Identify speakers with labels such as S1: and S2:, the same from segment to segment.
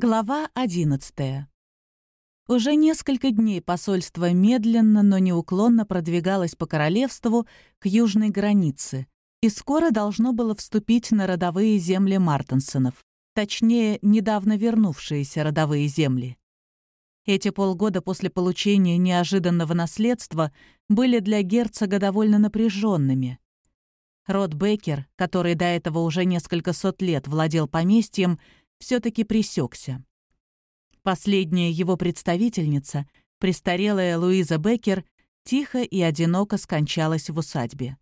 S1: Глава 11. Уже несколько дней посольство медленно, но неуклонно продвигалось по королевству к южной границе и скоро должно было вступить на родовые земли Мартенсонов, точнее, недавно вернувшиеся родовые земли. Эти полгода после получения неожиданного наследства были для герцога довольно напряженными. Род Беккер, который до этого уже несколько сот лет владел поместьем, все-таки пресекся. Последняя его представительница, престарелая Луиза Беккер, тихо и одиноко скончалась в усадьбе.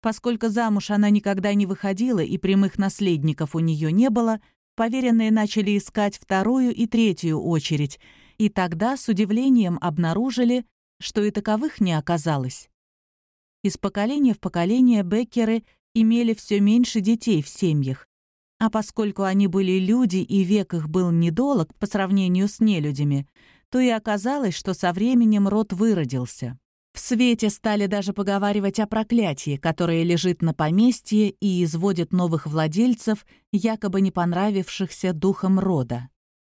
S1: Поскольку замуж она никогда не выходила и прямых наследников у нее не было, поверенные начали искать вторую и третью очередь, и тогда с удивлением обнаружили, что и таковых не оказалось. Из поколения в поколение Беккеры имели все меньше детей в семьях, а поскольку они были люди и век их был недолог по сравнению с нелюдями, то и оказалось, что со временем род выродился. В свете стали даже поговаривать о проклятии, которое лежит на поместье и изводит новых владельцев, якобы не понравившихся духом рода.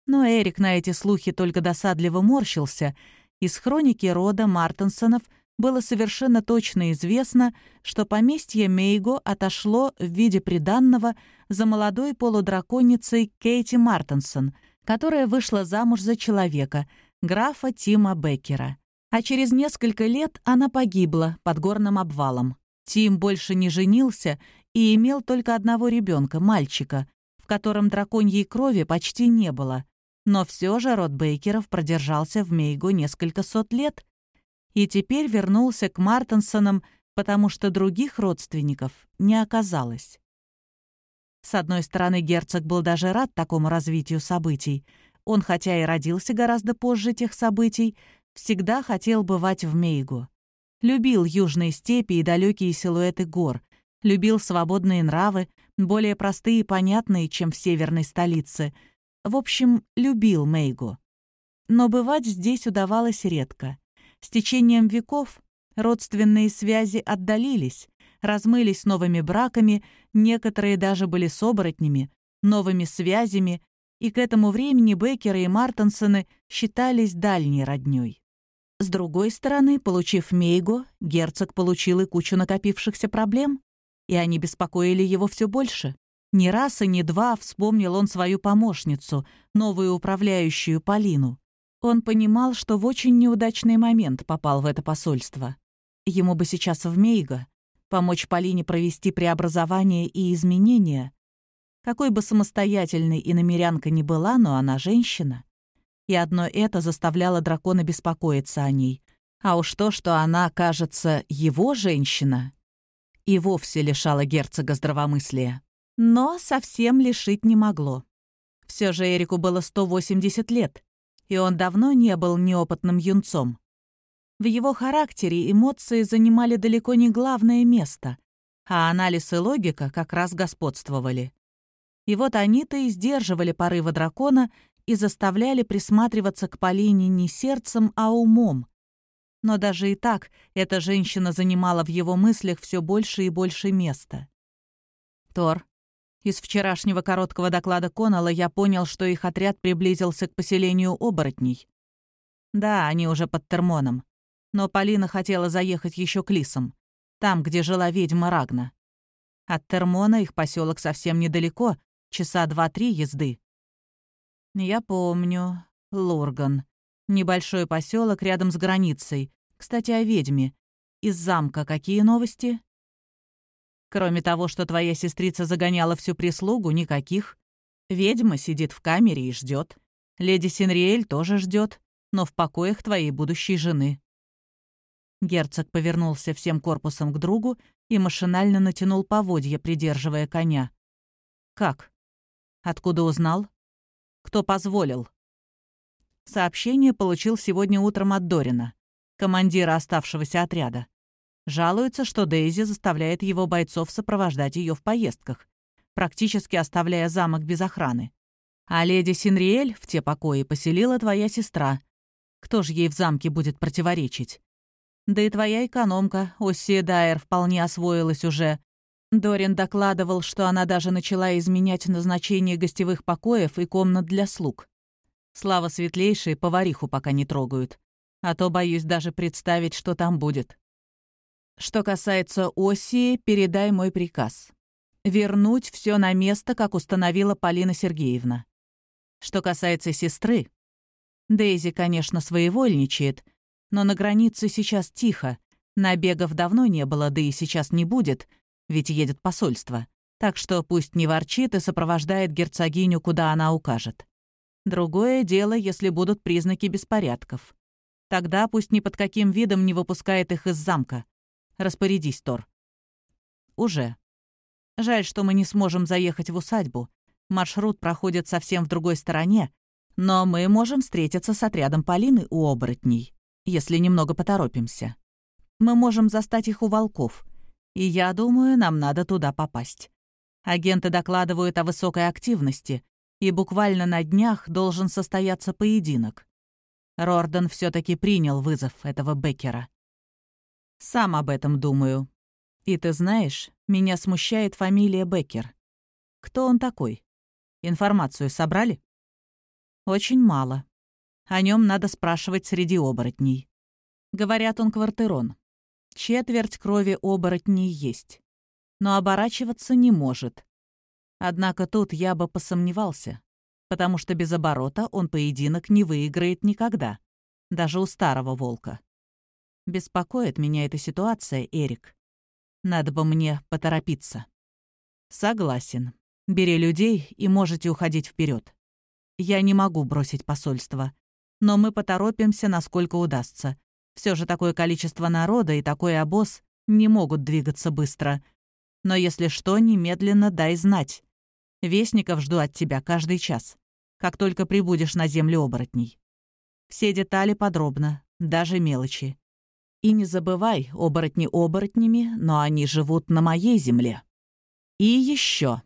S1: Но Эрик на эти слухи только досадливо морщился. Из хроники рода Мартенсонов было совершенно точно известно, что поместье Мейго отошло в виде приданного за молодой полудраконицей Кейти Мартенсон, которая вышла замуж за человека, графа Тима Беккера. А через несколько лет она погибла под горным обвалом. Тим больше не женился и имел только одного ребенка, мальчика, в котором драконьей крови почти не было. Но все же род Бейкеров продержался в Мейго несколько сот лет и теперь вернулся к Мартенсонам, потому что других родственников не оказалось. С одной стороны, герцог был даже рад такому развитию событий. Он, хотя и родился гораздо позже тех событий, всегда хотел бывать в Мейгу. Любил южные степи и далекие силуэты гор, любил свободные нравы, более простые и понятные, чем в северной столице. В общем, любил Мейгу. Но бывать здесь удавалось редко. С течением веков родственные связи отдалились, размылись новыми браками, некоторые даже были с оборотнями, новыми связями, и к этому времени Беккеры и Мартенсоны считались дальней роднёй. С другой стороны, получив Мейго, герцог получил и кучу накопившихся проблем, и они беспокоили его все больше. Ни раз и ни два вспомнил он свою помощницу, новую управляющую Полину. Он понимал, что в очень неудачный момент попал в это посольство. Ему бы сейчас в Мейго, помочь Полине провести преобразование и изменения. Какой бы самостоятельной и намерянка ни была, но она женщина. И одно это заставляло дракона беспокоиться о ней. А уж то, что она, кажется, его женщина, и вовсе лишало герцога здравомыслия. Но совсем лишить не могло. Все же Эрику было 180 лет, и он давно не был неопытным юнцом. В его характере эмоции занимали далеко не главное место, а анализ и логика как раз господствовали. И вот они-то и сдерживали порывы дракона и заставляли присматриваться к Полине не сердцем, а умом. Но даже и так эта женщина занимала в его мыслях все больше и больше места. «Тор, из вчерашнего короткого доклада Коннелла я понял, что их отряд приблизился к поселению оборотней. Да, они уже под Термоном но Полина хотела заехать еще к Лисам, там, где жила ведьма Рагна. От Термона их поселок совсем недалеко, часа два-три езды. Я помню. Лурган. Небольшой поселок рядом с границей. Кстати, о ведьме. Из замка какие новости? Кроме того, что твоя сестрица загоняла всю прислугу, никаких. Ведьма сидит в камере и ждет. Леди Синриэль тоже ждет, но в покоях твоей будущей жены. Герцог повернулся всем корпусом к другу и машинально натянул поводья, придерживая коня. «Как? Откуда узнал? Кто позволил?» Сообщение получил сегодня утром от Дорина, командира оставшегося отряда. Жалуется, что Дейзи заставляет его бойцов сопровождать ее в поездках, практически оставляя замок без охраны. А леди Синриэль в те покои поселила твоя сестра. Кто же ей в замке будет противоречить? Да и твоя экономка, Оссия Дайер, вполне освоилась уже. Дорин докладывал, что она даже начала изменять назначение гостевых покоев и комнат для слуг. Слава светлейшей, повариху пока не трогают. А то боюсь даже представить, что там будет. Что касается Осии, передай мой приказ. Вернуть все на место, как установила Полина Сергеевна. Что касается сестры, Дейзи, конечно, своевольничает, но на границе сейчас тихо. Набегов давно не было, да и сейчас не будет, ведь едет посольство. Так что пусть не ворчит и сопровождает герцогиню, куда она укажет. Другое дело, если будут признаки беспорядков. Тогда пусть ни под каким видом не выпускает их из замка. Распорядись, Тор. Уже. Жаль, что мы не сможем заехать в усадьбу. Маршрут проходит совсем в другой стороне, но мы можем встретиться с отрядом Полины у оборотней, если немного поторопимся. Мы можем застать их у волков — и я думаю, нам надо туда попасть. Агенты докладывают о высокой активности, и буквально на днях должен состояться поединок. Рорден все таки принял вызов этого Беккера. Сам об этом думаю. И ты знаешь, меня смущает фамилия Беккер. Кто он такой? Информацию собрали? Очень мало. О нем надо спрашивать среди оборотней. Говорят, он квартирон. Четверть крови оборотней есть. Но оборачиваться не может. Однако тут я бы посомневался, потому что без оборота он поединок не выиграет никогда, даже у старого волка. Беспокоит меня эта ситуация, Эрик. Надо бы мне поторопиться. Согласен. Бери людей и можете уходить вперед. Я не могу бросить посольство, но мы поторопимся, насколько удастся. Все же такое количество народа и такой обоз не могут двигаться быстро. Но если что, немедленно дай знать. Вестников жду от тебя каждый час, как только прибудешь на землю оборотней. Все детали подробно, даже мелочи. И не забывай, оборотни оборотнями, но они живут на моей земле. И еще.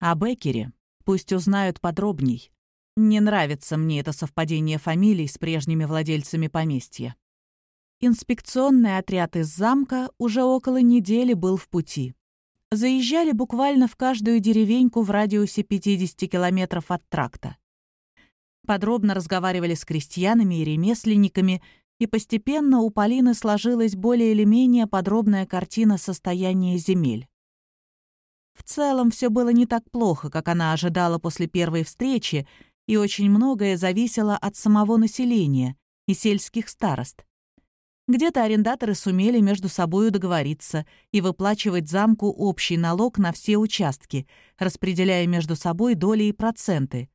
S1: О Беккере пусть узнают подробней. Не нравится мне это совпадение фамилий с прежними владельцами поместья. Инспекционный отряд из замка уже около недели был в пути. Заезжали буквально в каждую деревеньку в радиусе 50 километров от тракта. Подробно разговаривали с крестьянами и ремесленниками, и постепенно у Полины сложилась более или менее подробная картина состояния земель. В целом все было не так плохо, как она ожидала после первой встречи, и очень многое зависело от самого населения и сельских старост. Где-то арендаторы сумели между собою договориться и выплачивать замку общий налог на все участки, распределяя между собой доли и проценты.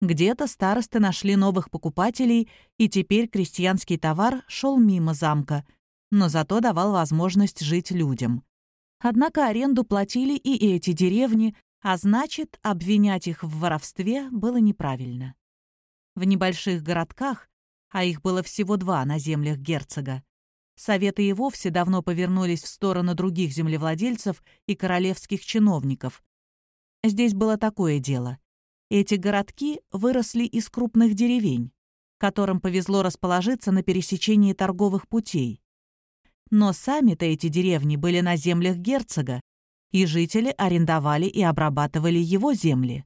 S1: Где-то старосты нашли новых покупателей, и теперь крестьянский товар шел мимо замка, но зато давал возможность жить людям. Однако аренду платили и эти деревни, а значит, обвинять их в воровстве было неправильно. В небольших городках а их было всего два на землях герцога. Советы и вовсе давно повернулись в сторону других землевладельцев и королевских чиновников. Здесь было такое дело. Эти городки выросли из крупных деревень, которым повезло расположиться на пересечении торговых путей. Но сами-то эти деревни были на землях герцога, и жители арендовали и обрабатывали его земли.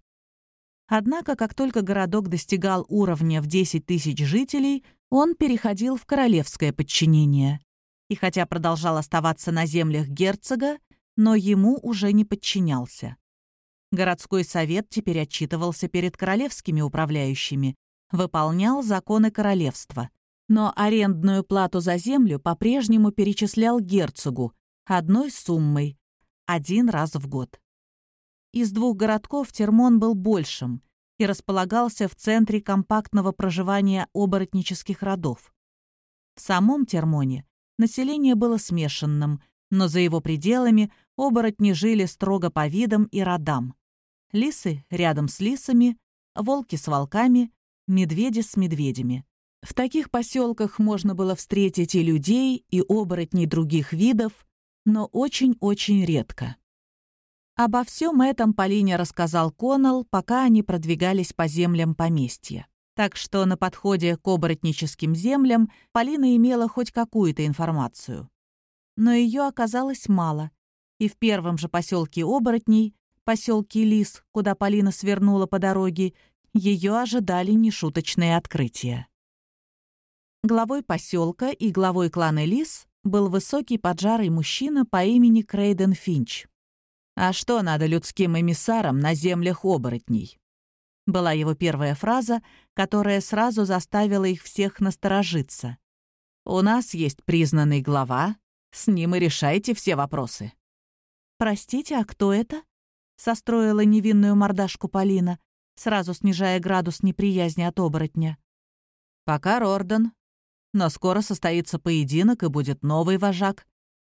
S1: Однако, как только городок достигал уровня в 10 тысяч жителей, он переходил в королевское подчинение. И хотя продолжал оставаться на землях герцога, но ему уже не подчинялся. Городской совет теперь отчитывался перед королевскими управляющими, выполнял законы королевства. Но арендную плату за землю по-прежнему перечислял герцогу одной суммой, один раз в год. Из двух городков Термон был большим и располагался в центре компактного проживания оборотнических родов. В самом Термоне население было смешанным, но за его пределами оборотни жили строго по видам и родам. Лисы рядом с лисами, волки с волками, медведи с медведями. В таких поселках можно было встретить и людей, и оборотней других видов, но очень-очень редко. Обо всем этом Полине рассказал Коннелл, пока они продвигались по землям поместья. Так что на подходе к оборотническим землям Полина имела хоть какую-то информацию. Но ее оказалось мало, И в первом же поселке оборотней, поселке Лис, куда Полина свернула по дороге, ее ожидали нешуточные открытия. Главой поселка и главой клана Лис был высокий поджарый мужчина по имени Крейден Финч. «А что надо людским эмиссарам на землях оборотней?» Была его первая фраза, которая сразу заставила их всех насторожиться. «У нас есть признанный глава, с ним и решайте все вопросы».
S2: «Простите, а кто это?» — состроила невинную мордашку Полина, сразу снижая градус неприязни от оборотня.
S1: «Пока Рорден. Но скоро состоится поединок, и будет новый вожак.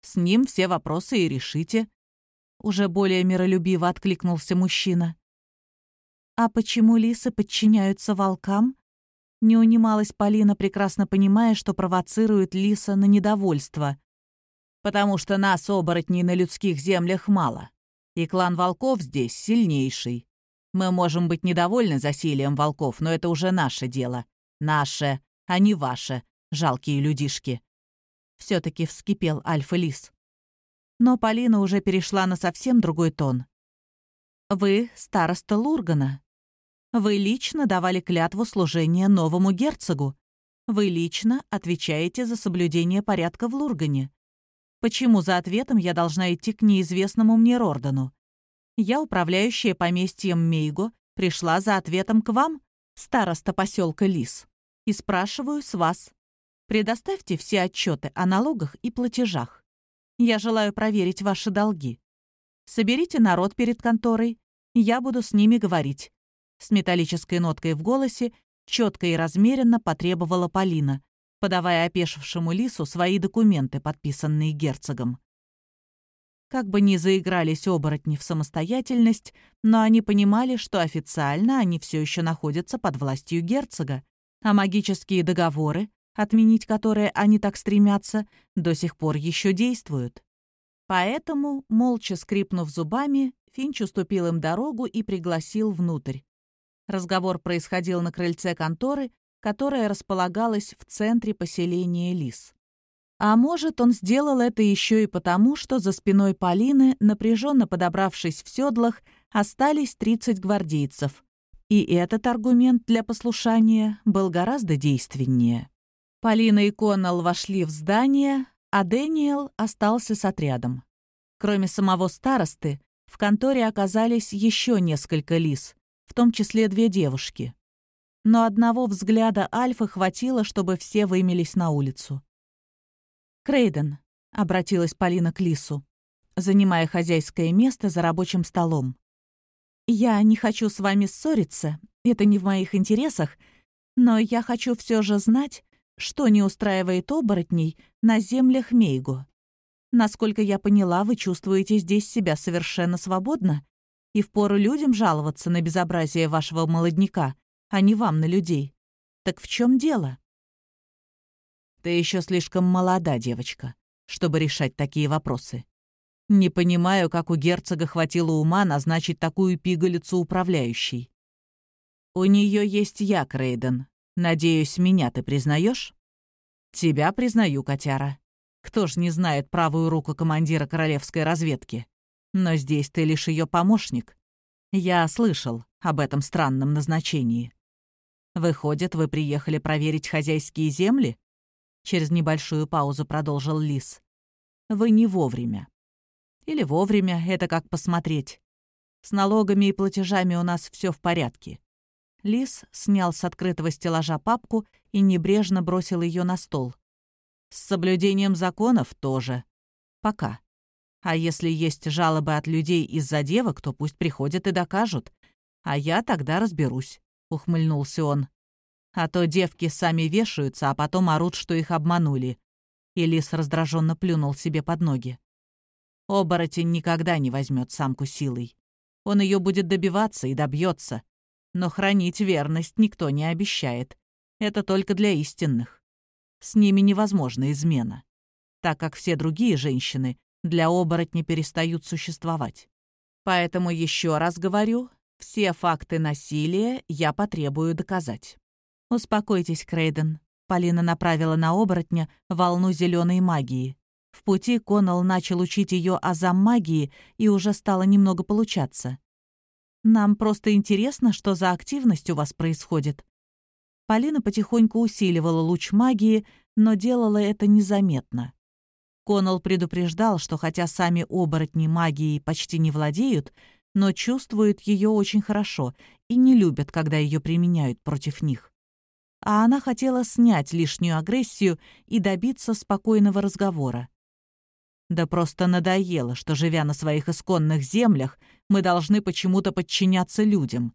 S1: С ним все вопросы и решите».
S2: Уже более миролюбиво откликнулся мужчина. «А почему лисы подчиняются волкам?» Не унималась Полина, прекрасно понимая, что провоцирует лиса на недовольство.
S1: «Потому что нас, оборотней, на людских землях мало, и клан волков здесь сильнейший. Мы можем быть недовольны засилием волков, но это уже наше дело. Наше, а не ваше, жалкие людишки.
S2: Все-таки вскипел Альфа-Лис. Но Полина уже перешла на совсем другой тон. «Вы староста Лургана. Вы лично давали клятву служения новому герцогу. Вы лично отвечаете за соблюдение порядка в Лургане. Почему за ответом я должна идти к неизвестному мне Рордану? Я, управляющая поместьем Мейго, пришла за ответом к вам, староста поселка Лис, и спрашиваю с вас. Предоставьте все отчеты о налогах и платежах. Я желаю проверить ваши долги. Соберите народ перед конторой, я буду с ними говорить. С металлической ноткой в голосе четко и размеренно потребовала Полина, подавая опешившему лису свои документы, подписанные герцогом. Как бы ни заигрались оборотни в самостоятельность, но они понимали, что официально они все еще находятся под властью герцога, а магические договоры, отменить которые они так стремятся, до сих пор еще действуют. Поэтому, молча скрипнув зубами, Финч уступил им дорогу и пригласил внутрь. Разговор происходил на крыльце конторы, которая располагалась в центре поселения Лис. А может, он сделал это еще и потому, что за спиной Полины, напряженно подобравшись в седлах, остались 30 гвардейцев. И этот аргумент для послушания был гораздо действеннее. Полина и Коннелл вошли в здание, а Дэниел остался с отрядом. Кроме самого старосты, в конторе оказались еще несколько лис, в том числе две девушки. Но одного взгляда Альфы хватило, чтобы все вымелись на улицу. «Крейден», — обратилась Полина к Лису, занимая хозяйское место за рабочим столом. «Я не хочу с вами ссориться, это не в моих интересах, но я хочу все же знать, что не устраивает оборотней на землях Мейгу. Насколько я поняла, вы чувствуете здесь себя совершенно свободно и впору людям жаловаться на безобразие вашего молодняка, а не вам на людей. Так в чем дело?»
S1: Ты еще слишком молода, девочка, чтобы решать такие вопросы. Не понимаю, как у герцога хватило ума назначить такую пигалицу управляющей. У нее есть я, Крейден. Надеюсь, меня ты признаешь? Тебя признаю, котяра. Кто ж не знает правую руку командира королевской разведки? Но здесь ты лишь ее помощник. Я слышал об этом странном назначении. Выходит, вы приехали проверить хозяйские земли? Через небольшую паузу продолжил Лис. «Вы не вовремя. Или вовремя, это как посмотреть. С налогами и платежами у нас все в порядке». Лис снял с открытого стеллажа папку и небрежно бросил ее на стол. «С соблюдением законов тоже. Пока. А если есть жалобы от людей из-за девок, то пусть приходят и докажут. А я тогда разберусь», — ухмыльнулся он. А то девки сами вешаются, а потом орут, что их обманули. И раздраженно плюнул себе под ноги. Оборотень никогда не возьмет самку силой. Он ее будет добиваться и добьется. Но хранить верность никто не обещает. Это только для истинных. С ними невозможна измена, так как все другие женщины для оборотня перестают существовать. Поэтому еще раз говорю, все факты насилия я потребую доказать.
S2: «Успокойтесь, Крейден». Полина направила на оборотня волну зеленой магии.
S1: В пути Коннелл начал учить ее азам магии, и уже стало немного получаться. «Нам просто интересно, что за активность у вас происходит». Полина потихоньку усиливала луч магии, но делала это незаметно. Коннелл предупреждал, что хотя сами оборотни магией почти не владеют, но чувствуют ее очень хорошо и не любят, когда ее применяют против них. А она хотела снять лишнюю агрессию и добиться спокойного разговора. Да просто надоело, что, живя на своих исконных землях, мы должны почему-то подчиняться людям.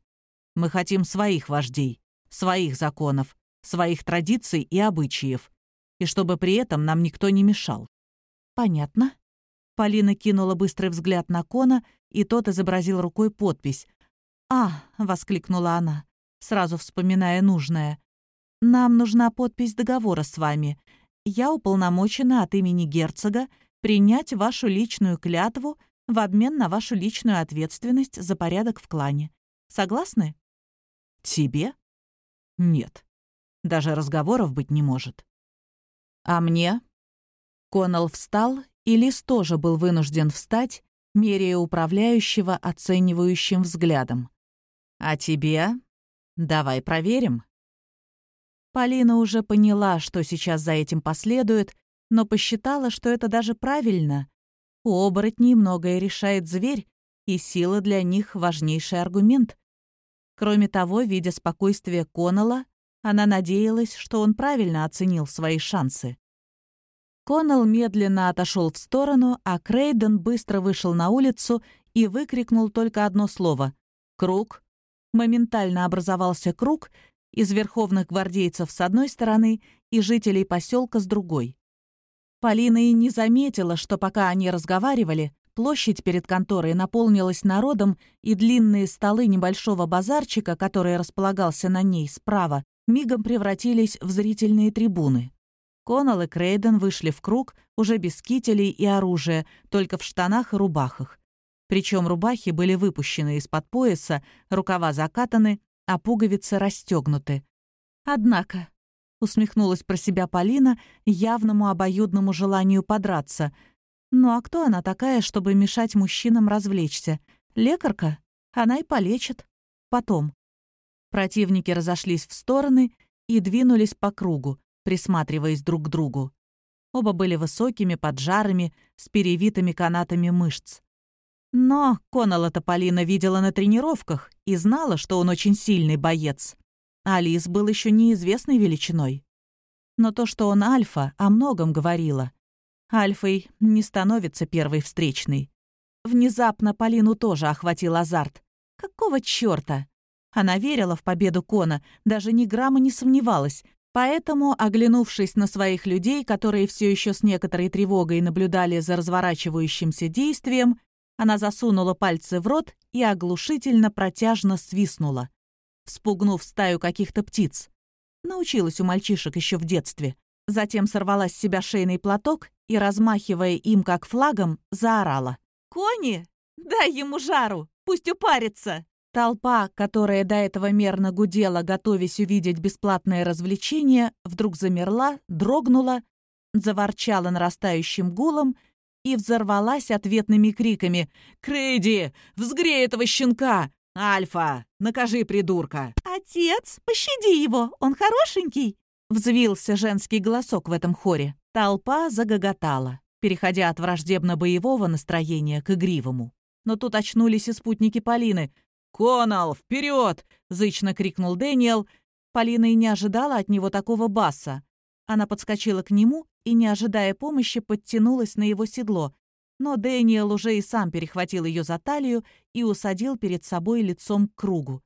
S1: Мы хотим своих вождей, своих законов, своих традиций и обычаев, и чтобы при этом нам никто не мешал. Понятно. Полина кинула быстрый взгляд на Кона, и тот изобразил рукой подпись. «А!» — воскликнула она, сразу вспоминая нужное. «Нам нужна подпись договора с вами. Я уполномочена от имени герцога принять вашу личную клятву в обмен на вашу личную ответственность за порядок в клане. Согласны? Тебе? Нет. Даже разговоров быть не может. А мне? Коннелл встал, и Лис тоже был вынужден встать, меряя управляющего оценивающим взглядом. «А тебе? Давай проверим». Полина уже поняла, что сейчас за этим последует, но посчитала, что это даже правильно. У оборотней многое решает зверь, и сила для них — важнейший аргумент. Кроме того, видя спокойствие Коннелла, она надеялась, что он правильно оценил свои шансы. Коннелл медленно отошел в сторону, а Крейден быстро вышел на улицу и выкрикнул только одно слово — «Круг». Моментально образовался круг из верховных гвардейцев с одной стороны и жителей поселка с другой. Полина и не заметила, что пока они разговаривали, площадь перед конторой наполнилась народом, и длинные столы небольшого базарчика, который располагался на ней справа, мигом превратились в зрительные трибуны. Коннелл и Крейден вышли в круг уже без кителей и оружия, только в штанах и рубахах. Причем рубахи были выпущены из-под пояса, рукава закатаны, а пуговицы расстегнуты. Однако усмехнулась про себя Полина, явному обоюдному желанию подраться. Ну а кто она такая, чтобы мешать мужчинам развлечься? Лекарка? Она и полечит. Потом. Противники разошлись в стороны и двинулись по кругу, присматриваясь друг к другу. Оба были высокими, поджарыми, с перевитыми канатами мышц. Но Конала-то Полина видела на тренировках и знала, что он очень сильный боец. Алис был еще неизвестной величиной. Но то, что он альфа, о многом говорило. Альфой не становится первой встречной. Внезапно Полину тоже охватил азарт. Какого чёрта? Она верила в победу Кона, даже ни грамма не сомневалась, Поэтому, оглянувшись на своих людей, которые все еще с некоторой тревогой наблюдали за разворачивающимся действием, она засунула пальцы в рот и оглушительно протяжно свистнула вспугнув стаю каких-то птиц. Научилась у мальчишек еще в детстве. Затем сорвала с себя шейный платок и, размахивая им как флагом, заорала. «Кони! Дай ему жару! Пусть упарится!» Толпа, которая до этого мерно гудела, готовясь увидеть бесплатное развлечение, вдруг замерла, дрогнула, заворчала нарастающим гулом и взорвалась ответными криками «Крейди! Взгрей этого щенка! «Альфа, накажи придурка!» «Отец, пощади его, он хорошенький!» Взвился женский голосок в этом хоре. Толпа загоготала, переходя от враждебно-боевого настроения к игривому. Но тут очнулись и спутники Полины. «Конал, вперед!» — зычно крикнул Дэниел. Полина и не ожидала от него такого баса. Она подскочила к нему и, не ожидая помощи, подтянулась на его седло, но Дэниел уже и сам перехватил ее за талию и усадил перед собой лицом к кругу.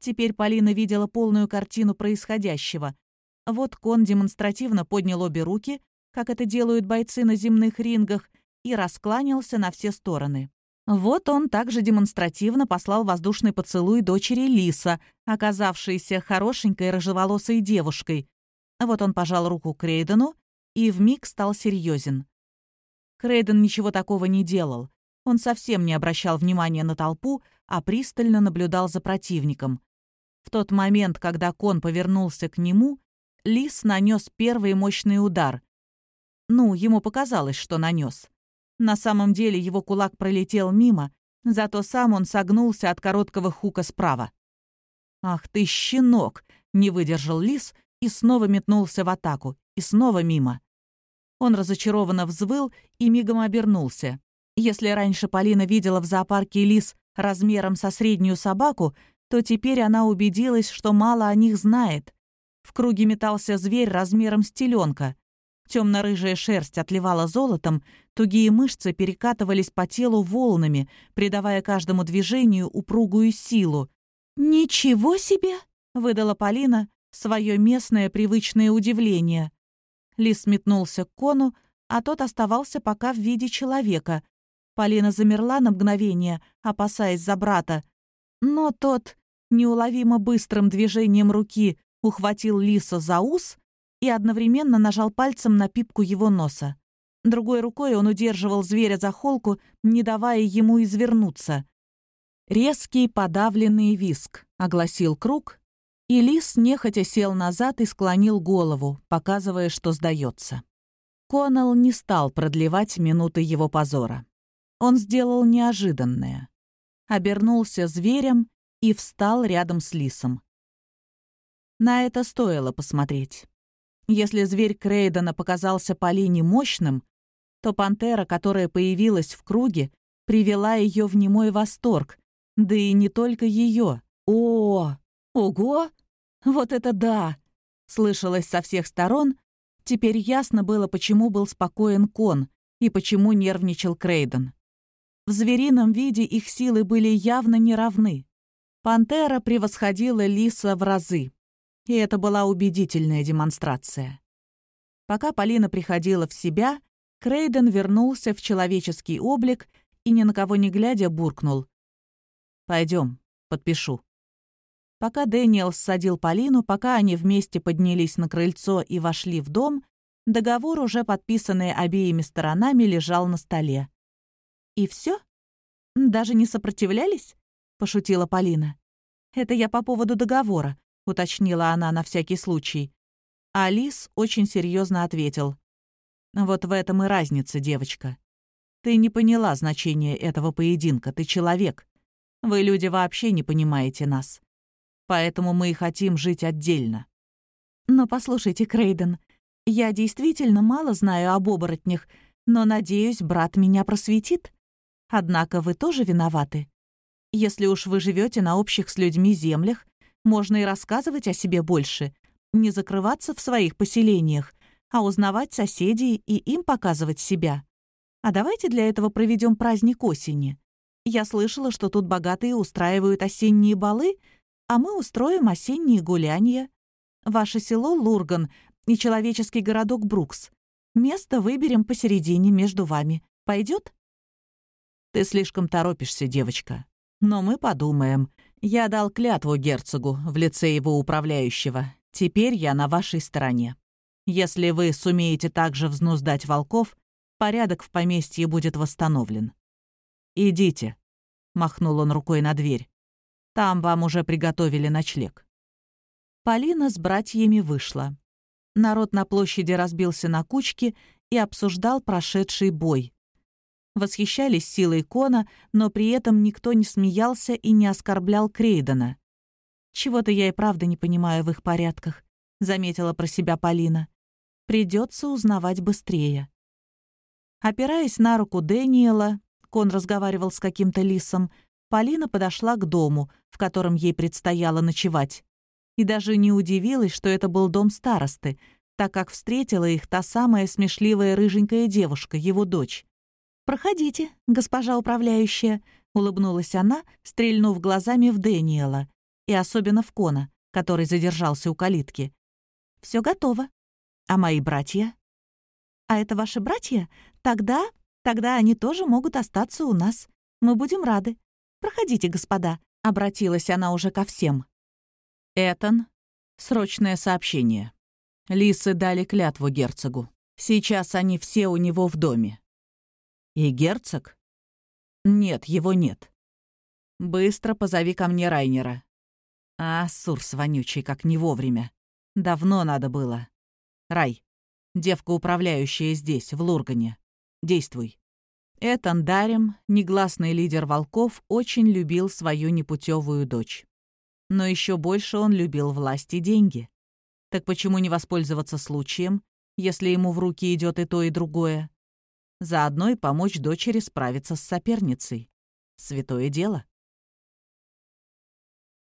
S1: Теперь Полина видела полную картину происходящего. Вот кон демонстративно поднял обе руки, как это делают бойцы на земных рингах, и раскланялся на все стороны. Вот он также демонстративно послал воздушный поцелуй дочери Лиса, оказавшейся хорошенькой рыжеволосой девушкой. Вот он пожал руку Крейдену и вмиг стал серьезен. Крейден ничего такого не делал. Он совсем не обращал внимания на толпу, а пристально наблюдал за противником. В тот момент, когда кон повернулся к нему, Лис нанес первый мощный удар. Ну, ему показалось, что нанес. На самом деле его кулак пролетел мимо, зато сам он согнулся от короткого хука справа. «Ах ты, щенок!» — не выдержал лис и снова метнулся в атаку, и снова мимо. Он разочарованно взвыл и мигом обернулся. Если раньше Полина видела в зоопарке лис размером со среднюю собаку, то теперь она убедилась, что мало о них знает. В круге метался зверь размером с теленка. Темно-рыжая шерсть отливала золотом, тугие мышцы перекатывались по телу волнами, придавая каждому движению упругую силу. «Ничего себе!» — выдала Полина свое местное привычное удивление. Лис метнулся к кону, а тот оставался пока в виде человека. Полина замерла на мгновение, опасаясь за брата. Но тот неуловимо быстрым движением руки ухватил лиса за ус и одновременно нажал пальцем на пипку его носа. Другой рукой он удерживал зверя за холку, не давая ему извернуться. Резкий подавленный виск огласил круг, и лис нехотя сел назад и склонил голову, показывая, что сдается. Коннелл не стал продлевать минуты его позора. Он сделал неожиданное. Обернулся зверем и встал рядом с лисом. На это стоило посмотреть. Если зверь Крейдена показался Полине мощным, то пантера, которая появилась в круге, привела ее в немой восторг, да и не только ее. О, ого! Вот это да! Слышалось со всех сторон. Теперь ясно было, почему был спокоен Кон и почему нервничал Крейден. В зверином виде их силы были явно неравны. Пантера превосходила лиса в разы. И это была убедительная демонстрация. Пока Полина приходила в себя, Крейден вернулся в человеческий облик и, ни на кого не глядя, буркнул. «Пойдем, подпишу». Пока Дэниел ссадил Полину, пока они вместе поднялись на крыльцо и вошли в дом, договор, уже подписанный обеими сторонами, лежал на столе. «И все? Даже не сопротивлялись?» — пошутила Полина. «Это я по поводу договора», — уточнила она на всякий случай. Алис очень серьезно ответил. «Вот в этом и разница, девочка. Ты не поняла значение этого поединка, ты человек. Вы, люди, вообще не понимаете нас. Поэтому мы и хотим жить отдельно». «Но послушайте, Крейден, я действительно мало знаю об оборотнях, но, надеюсь, брат меня просветит. Однако вы тоже виноваты. Если уж вы живете на общих с людьми землях, можно и рассказывать о себе больше, не закрываться в своих поселениях, а узнавать соседей и им показывать себя. А давайте для этого проведем праздник осени. Я слышала, что тут богатые устраивают осенние балы, а мы устроим осенние гуляния. Ваше село Лурган и человеческий городок Брукс. Место выберем посередине между вами. Пойдет? «Ты слишком торопишься, девочка. Но мы подумаем. Я дал клятву герцогу в лице его управляющего. Теперь я на вашей стороне. Если вы сумеете также взнуздать волков, порядок в поместье будет восстановлен. Идите», — махнул он рукой на дверь. «Там вам уже приготовили ночлег». Полина с братьями вышла. Народ на площади разбился на кучки и обсуждал прошедший бой восхищались силой Кона, но при этом никто не смеялся и не оскорблял Крейдена. «Чего-то я и правда не понимаю в их порядках», — заметила про себя Полина. «Придется узнавать быстрее». Опираясь на руку Дэниела, Кон разговаривал с каким-то лисом, Полина подошла к дому, в котором ей предстояло ночевать. И даже не удивилась, что это был дом старосты, так как встретила их та самая смешливая рыженькая девушка, его дочь. «Проходите, госпожа управляющая», — улыбнулась она, стрельнув глазами в Дэниела, и особенно в Кона, который задержался у калитки. Все готово. А мои братья?» «А это ваши братья? Тогда... Тогда они тоже могут остаться у нас. Мы будем рады. Проходите, господа», — обратилась она уже ко всем. «Этан, срочное сообщение. Лисы дали клятву герцогу. Сейчас они все у него в доме. «И герцог?» «Нет, его нет. Быстро позови ко мне Райнера». «А, Сурс вонючий, как не вовремя. Давно надо было. Рай, девка, управляющая здесь, в Лургане. Действуй». Этан Дарем, негласный лидер волков, очень любил свою непутевую дочь. Но еще больше он любил власть и деньги. Так почему не воспользоваться случаем, если ему в руки идет и то, и другое? Заодно и помочь дочери справиться с соперницей. Святое дело.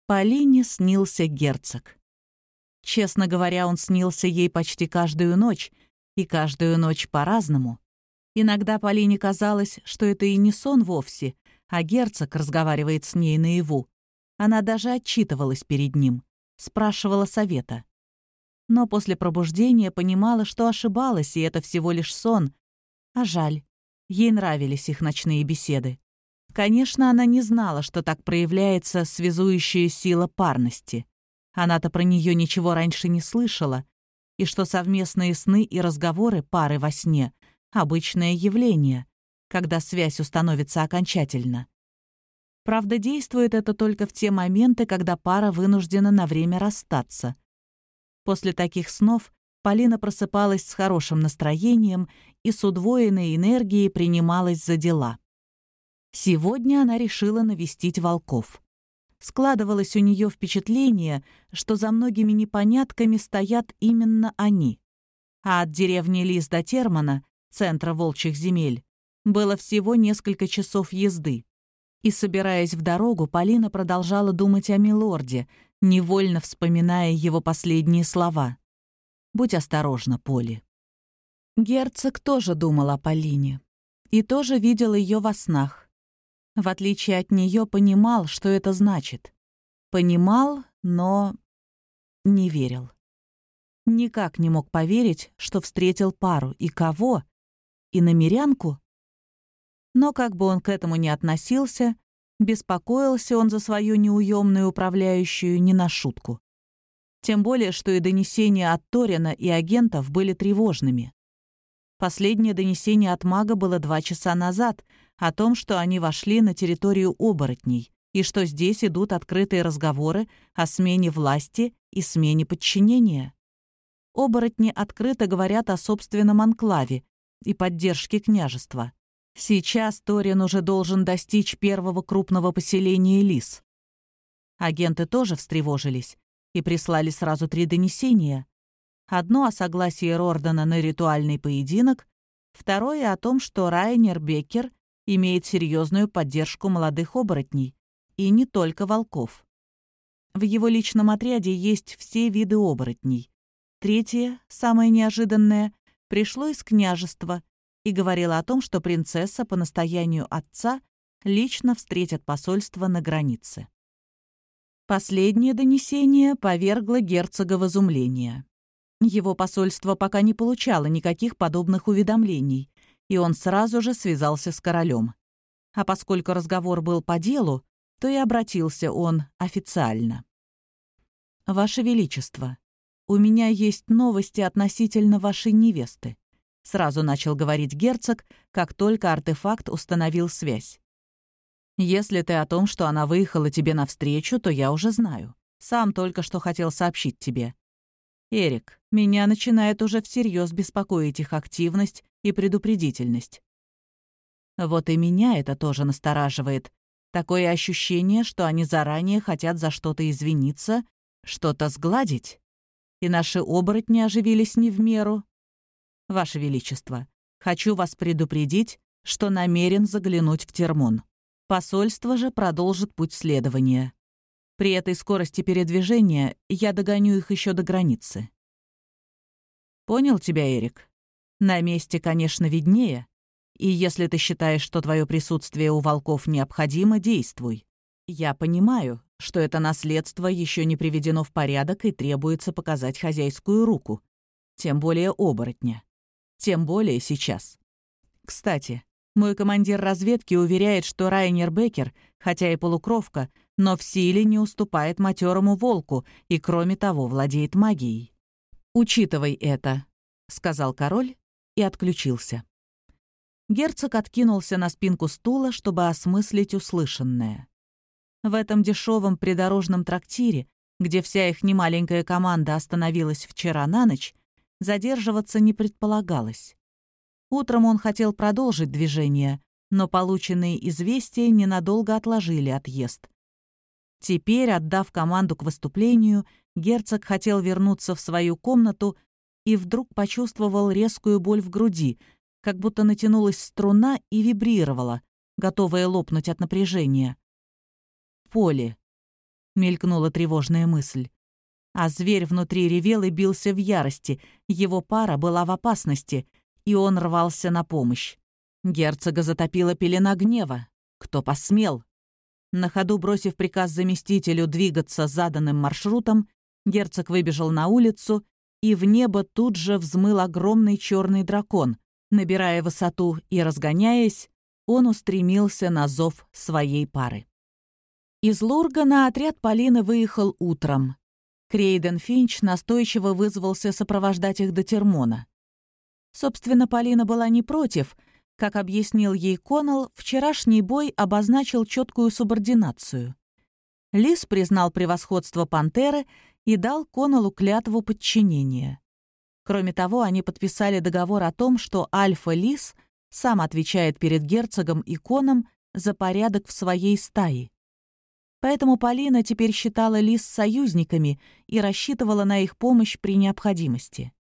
S1: Полине снился герцог. Честно говоря, он снился ей почти каждую ночь, и каждую ночь по-разному. Иногда Полине казалось, что это и не сон вовсе, а герцог разговаривает с ней наяву. Она даже отчитывалась перед ним, спрашивала совета. Но после пробуждения понимала, что ошибалась, и это всего лишь сон. А жаль, ей нравились их ночные беседы. Конечно, она не знала, что так проявляется связующая сила парности. Она-то про нее ничего раньше не слышала, и что совместные сны и разговоры пары во сне — обычное явление, когда связь установится окончательно. Правда, действует это только в те моменты, когда пара вынуждена на время расстаться. После таких снов Полина просыпалась с хорошим настроением и с удвоенной энергией принималась за дела. Сегодня она решила навестить волков. Складывалось у нее впечатление, что за многими непонятками стоят именно они. А от деревни Лис до Термана, центра волчьих земель, было всего несколько часов езды. И, собираясь в дорогу, Полина продолжала думать о Милорде, невольно вспоминая его последние слова. «Будь осторожна, Поли». Герцог тоже думал о Полине и тоже видел ее во снах в отличие от нее, понимал, что это значит. Понимал, но не верил. Никак не мог поверить, что встретил пару. И кого? И намерянку? Но как бы он к этому ни относился, беспокоился он за свою неуемную управляющую не на шутку. Тем более, что и донесения от Торина и агентов были тревожными. Последнее донесение от мага было два часа назад о том, что они вошли на территорию оборотней и что здесь идут открытые разговоры о смене власти и смене подчинения. Оборотни открыто говорят о собственном анклаве и поддержке княжества. Сейчас Торин уже должен достичь первого крупного поселения лис. Агенты тоже встревожились и прислали сразу три донесения. Одно о согласии Рордана на ритуальный поединок, второе о том, что Райнер Беккер имеет серьезную поддержку молодых оборотней, и не только волков. В его личном отряде есть все виды оборотней. Третье, самое неожиданное, пришло из княжества и говорило о том, что принцесса по настоянию отца лично встретит посольство на границе. Последнее донесение повергло герцога в изумление. Его посольство пока не получало никаких подобных уведомлений, и он сразу же связался с королем. А поскольку разговор был по делу, то и обратился он официально. «Ваше Величество, у меня есть новости относительно вашей невесты», сразу начал говорить герцог, как только артефакт установил связь. «Если ты о том, что она выехала тебе навстречу, то я уже знаю. Сам только что хотел сообщить тебе. Эрик, меня начинает уже всерьез беспокоить их активность и предупредительность. Вот и меня это тоже настораживает. Такое ощущение, что они заранее хотят за что-то извиниться, что-то сгладить. И наши оборотни оживились не в меру. Ваше Величество, хочу вас предупредить, что намерен заглянуть в Термон. Посольство же продолжит путь следования. При этой скорости передвижения я догоню их еще до границы. Понял тебя, Эрик? На месте, конечно, виднее. И если ты считаешь, что твое присутствие у волков необходимо, действуй. Я понимаю, что это наследство еще не приведено в порядок и требуется показать хозяйскую руку. Тем более оборотня. Тем более сейчас. Кстати, мой командир разведки уверяет, что Райнер Беккер, хотя и полукровка, но в силе не уступает матерому волку и, кроме того, владеет магией. «Учитывай это», — сказал король и отключился. Герцог откинулся на спинку стула, чтобы осмыслить услышанное. В этом дешевом придорожном трактире, где вся их немаленькая команда остановилась вчера на ночь, задерживаться не предполагалось. Утром он хотел продолжить движение, но полученные известия ненадолго отложили отъезд. Теперь, отдав команду к выступлению, герцог хотел вернуться в свою комнату и вдруг почувствовал резкую боль в груди, как будто натянулась струна и вибрировала, готовая лопнуть от напряжения. «Поле», — мелькнула тревожная мысль. А зверь внутри ревел и бился в ярости, его пара была в опасности, и он рвался на помощь. Герцога затопила пелена гнева. Кто посмел? На ходу бросив приказ заместителю двигаться заданным маршрутом, герцог выбежал на улицу, и в небо тут же взмыл огромный черный дракон. Набирая высоту и разгоняясь, он устремился на зов своей пары. Из Лургана отряд Полины выехал утром. Крейден Финч настойчиво вызвался сопровождать их до Термона. Собственно, Полина была не против — как объяснил ей Коннелл, вчерашний бой обозначил четкую субординацию. Лис признал превосходство пантеры и дал Коннеллу клятву подчинения. Кроме того, они подписали договор о том, что Альфа-Лис сам отвечает перед герцогом и Коном за порядок в своей стае. Поэтому Полина теперь считала Лис союзниками и рассчитывала на их помощь при необходимости.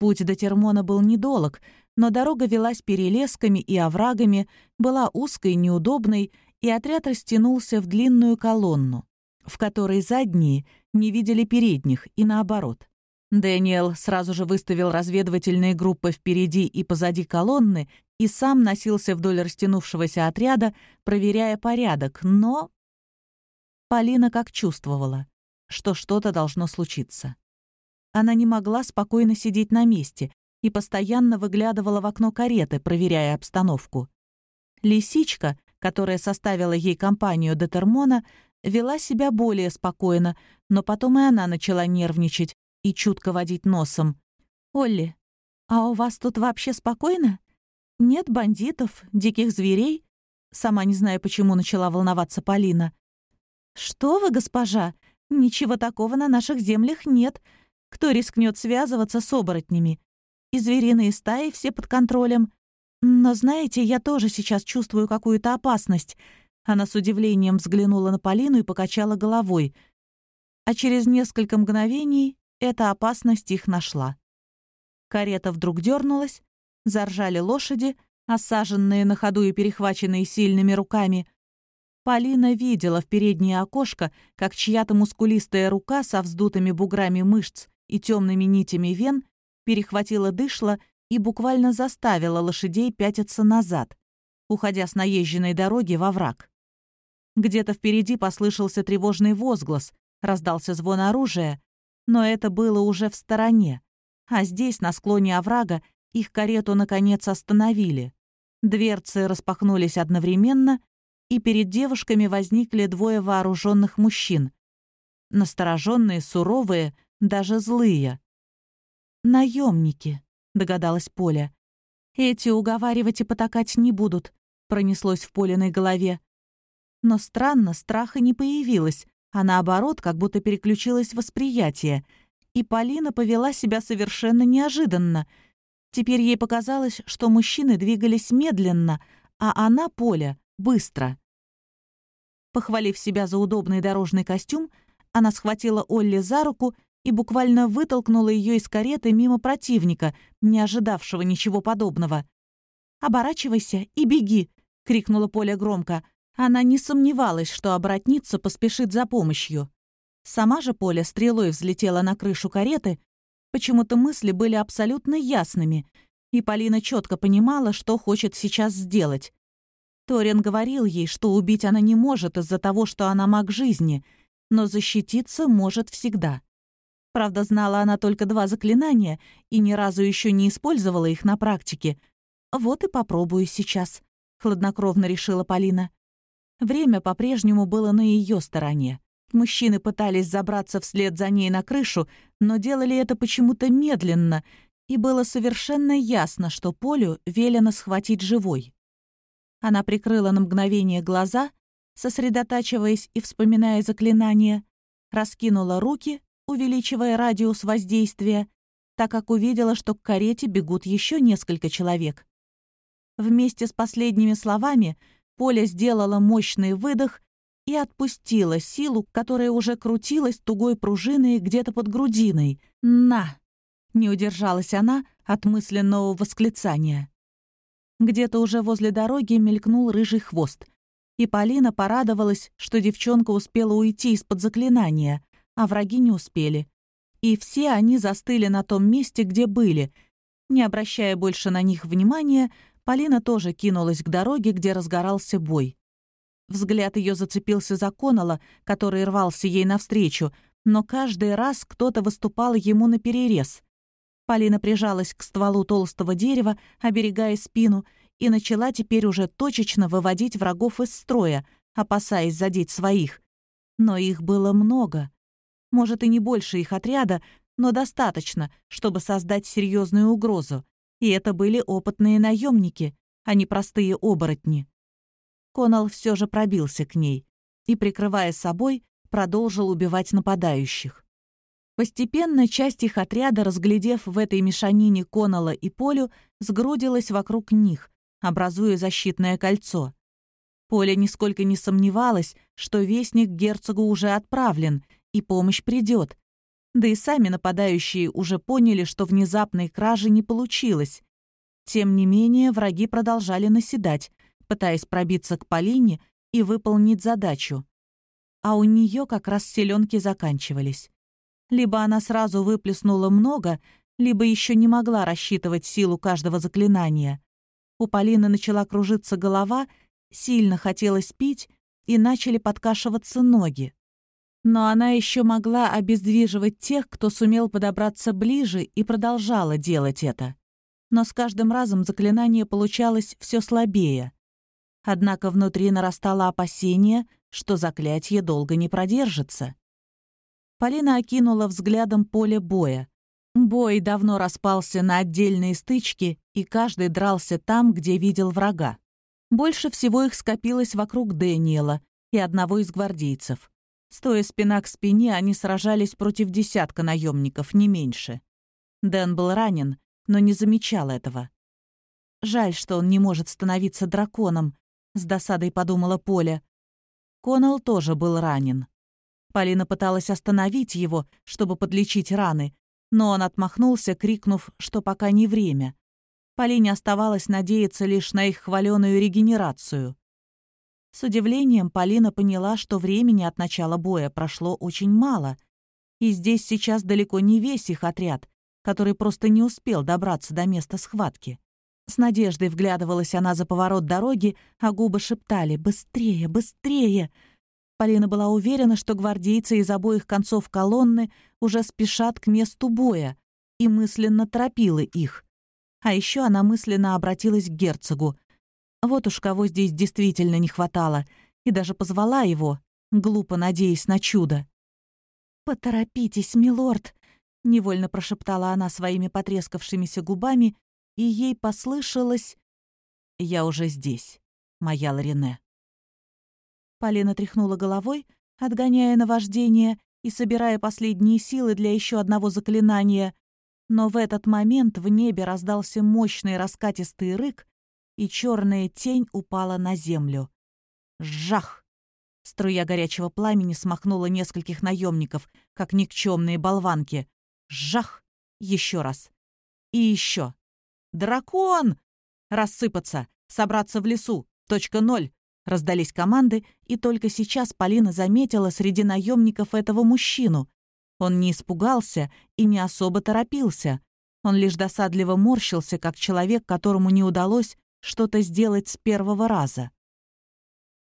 S1: Путь до Термона был недолг, но дорога велась перелесками и оврагами, была узкой, неудобной, и отряд растянулся в длинную колонну, в которой задние не видели передних и наоборот. Дэниел сразу же выставил разведывательные группы впереди и позади колонны и сам носился вдоль растянувшегося отряда, проверяя порядок, но... Полина как чувствовала, что что-то должно случиться. Она не могла спокойно сидеть на месте и постоянно выглядывала в окно кареты, проверяя обстановку. Лисичка, которая составила ей компанию до Термона, вела себя более спокойно, но потом и она начала нервничать и чутко водить носом. «Олли, а у вас тут вообще спокойно? Нет бандитов, диких зверей?» Сама не знаю, почему начала волноваться Полина. «Что вы, госпожа? Ничего такого на наших землях нет. Кто рискнет связываться с оборотнями? И звериные стаи все под контролем. Но знаете, я тоже сейчас чувствую какую-то опасность. Она с удивлением взглянула на Полину и покачала головой. А через несколько мгновений эта опасность их нашла. Карета вдруг дернулась, заржали лошади, осаженные на ходу и перехваченные сильными руками. Полина видела в переднее окошко, как чья-то мускулистая рука со вздутыми буграми мышц и темными нитями вен перехватила дышло и буквально заставила лошадей пятиться назад, уходя с наезженной дороги во враг. Где-то впереди послышался тревожный возглас, раздался звон оружия, но это было уже в стороне, а здесь, на склоне оврага, их карету, наконец, остановили. Дверцы распахнулись одновременно, и перед девушками возникли двое вооруженных мужчин. Настороженные, суровые, даже злые. «Наемники», — догадалась Поля. «Эти уговаривать и потакать не будут», — пронеслось в Полиной голове. Но странно, страха не появилось, а наоборот, как будто переключилось восприятие. И Полина повела себя совершенно неожиданно. Теперь ей показалось, что мужчины двигались медленно, а она, Поля, быстро. Похвалив себя за удобный дорожный костюм, она схватила Олли за руку и буквально вытолкнула ее из кареты мимо противника, не ожидавшего ничего подобного. «Оборачивайся и беги!» — крикнула Поля громко. Она не сомневалась, что обратница поспешит за помощью. Сама же Поля стрелой взлетела на крышу кареты. Почему-то мысли были абсолютно ясными, и Полина четко понимала, что хочет сейчас сделать. Торин говорил ей, что убить она не может из-за того, что она маг жизни, но защититься может всегда. Правда, знала она только два заклинания и ни разу еще не использовала их на практике. Вот и попробую сейчас, хладнокровно решила Полина. Время по-прежнему было на ее стороне. Мужчины пытались забраться вслед за ней на крышу, но делали это почему-то медленно, и было совершенно ясно, что Полю велено схватить живой. Она прикрыла на мгновение глаза, сосредотачиваясь и вспоминая заклинание, раскинула руки увеличивая радиус воздействия, так как увидела, что к карете бегут еще несколько человек. Вместе с последними словами Поля сделала мощный выдох и отпустила силу, которая уже крутилась тугой пружиной где-то под грудиной. «На!» — не удержалась она от мысленного восклицания. Где-то уже возле дороги мелькнул рыжий хвост, и Полина порадовалась, что девчонка успела уйти из-под заклинания, а враги не успели. И все они застыли на том месте, где были. Не обращая больше на них внимания, Полина тоже кинулась к дороге, где разгорался бой. Взгляд ее зацепился за Конала, который рвался ей навстречу, но каждый раз кто-то выступал ему на перерез. Полина прижалась к стволу толстого дерева, оберегая спину, и начала теперь уже точечно выводить врагов из строя, опасаясь задеть своих. Но их было много. Может, и не больше их отряда, но достаточно, чтобы создать серьезную угрозу. И это были опытные наемники, а не простые оборотни. Конал все же пробился к ней и, прикрывая собой, продолжил убивать нападающих. Постепенно часть их отряда, разглядев в этой мешанине Конала и Полю, сгрудилась вокруг них, образуя защитное кольцо. Поля нисколько не сомневалась, что вестник герцогу уже отправлен, и помощь придет. Да и сами нападающие уже поняли, что внезапной кражи не получилось. Тем не менее, враги продолжали наседать, пытаясь пробиться к Полине и выполнить задачу. А у нее как раз селенки заканчивались. Либо она сразу выплеснула много, либо еще не могла рассчитывать силу каждого заклинания. У Полины начала кружиться голова, сильно хотелось пить, и начали подкашиваться ноги. Но она еще могла обездвиживать тех, кто сумел подобраться ближе, и продолжала делать это. Но с каждым разом заклинание получалось все слабее. Однако внутри нарастало опасение, что заклятие долго не продержится. Полина окинула взглядом поле боя. Бой давно распался на отдельные стычки, и каждый дрался там, где видел врага. Больше всего их скопилось вокруг Дэниела и одного из гвардейцев. Стоя спина к спине, они сражались против десятка наемников, не меньше. Дэн был ранен, но не замечал этого. Жаль, что он не может становиться драконом, — с досадой подумала Поля. Конал тоже был ранен. Полина пыталась остановить его, чтобы подлечить раны, но он отмахнулся, крикнув, что пока не время. Полине оставалось надеяться лишь на их хваленую регенерацию. С удивлением Полина поняла, что времени от начала боя прошло очень мало, и здесь сейчас далеко не весь их отряд, который просто не успел добраться до места схватки. С надеждой вглядывалась она за поворот дороги, а губы шептали «Быстрее, быстрее!». Полина была уверена, что гвардейцы из обоих концов колонны уже спешат к месту боя, и мысленно торопила их. А еще она мысленно обратилась к герцогу. Вот уж кого здесь действительно не хватало, и даже позвала его, глупо надеясь на чудо. «Поторопитесь, милорд!» — невольно прошептала она своими потрескавшимися губами и ей послышалось «Я уже здесь, моя Ларине». Полина тряхнула головой, отгоняя наваждение и собирая последние силы для еще одного заклинания, но в этот момент в небе раздался мощный раскатистый рык, и черная тень упала на землю. Жах! Струя горячего пламени смахнула нескольких наемников, как никчемные болванки. Жах! Еще раз. И еще. «Дракон!» «Рассыпаться! Собраться в лесу! Точка ноль!» Раздались команды, и только сейчас Полина заметила среди наемников этого мужчину. Он не испугался и не особо торопился. Он лишь досадливо морщился, как человек, которому не удалось что-то сделать с первого раза.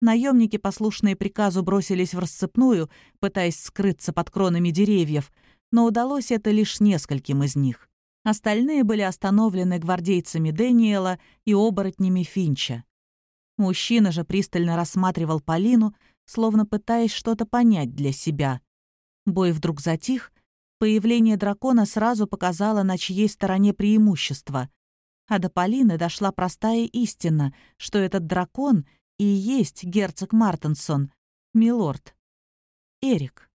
S1: Наемники, послушные приказу, бросились в рассыпную, пытаясь скрыться под кронами деревьев, но удалось это лишь нескольким из них. Остальные были остановлены гвардейцами Дэниела и оборотнями Финча. Мужчина же пристально рассматривал Полину, словно пытаясь что-то понять для себя. Бой вдруг затих, появление дракона сразу показало, на чьей стороне преимущество. А до Полины дошла простая истина, что этот дракон и есть герцог Мартенсон, милорд. Эрик.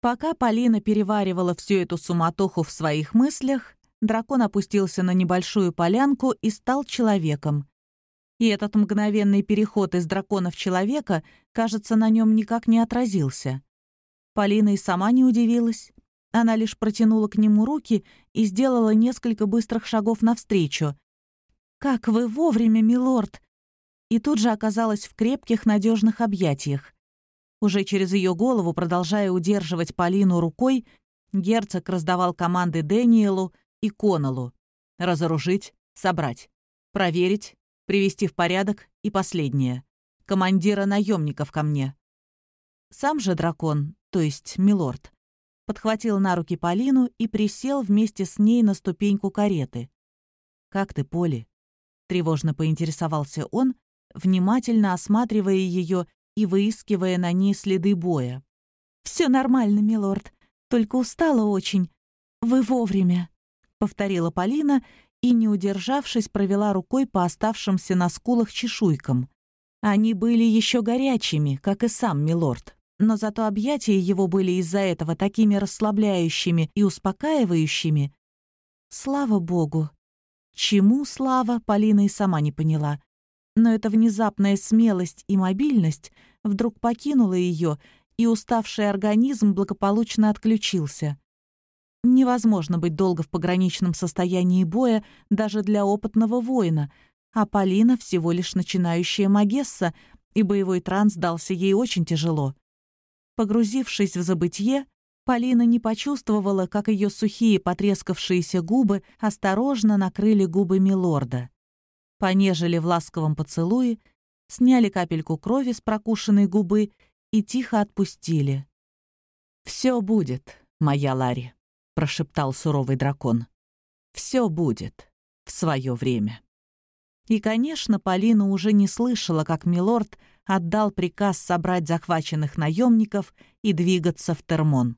S1: Пока Полина переваривала всю эту суматоху в своих мыслях, дракон опустился на небольшую полянку и стал человеком. И этот мгновенный переход из дракона в человека, кажется, на нем никак не отразился. Полина и сама не удивилась. Она лишь протянула к нему руки и сделала несколько быстрых шагов навстречу. «Как вы вовремя, милорд!» И тут же оказалась в крепких, надежных объятиях. Уже через ее голову, продолжая удерживать Полину рукой, герцог раздавал команды Дэниелу и Коннеллу. Разоружить, собрать, проверить, привести в порядок и последнее. Командира наемников ко мне. Сам же дракон, то есть милорд, подхватил на руки Полину и присел вместе с ней на ступеньку кареты. «Как ты, Поли?» — тревожно поинтересовался он, внимательно осматривая ее и выискивая на ней следы боя. «Все нормально, милорд, только устала очень. Вы вовремя», — повторила Полина и, не удержавшись, провела рукой по оставшимся на скулах чешуйкам. Они были еще горячими, как и сам милорд, но зато объятия его были из-за этого такими расслабляющими и успокаивающими. Слава богу! Чему слава, Полина и сама не поняла. Но эта внезапная смелость и мобильность вдруг покинула ее, и уставший организм благополучно отключился. Невозможно быть долго в пограничном состоянии боя даже для опытного воина, а Полина всего лишь начинающая магесса, и боевой транс дался ей очень тяжело. Погрузившись в забытье, Полина не почувствовала, как ее сухие потрескавшиеся губы осторожно накрыли губы Милорда. Понежили в ласковом поцелуе, сняли капельку крови с прокушенной губы и тихо отпустили. «Все будет, моя Ларри», прошептал суровый дракон. «Все будет в свое время». И, конечно, Полина уже не слышала, как Милорд отдал приказ собрать захваченных наемников и двигаться в Термон.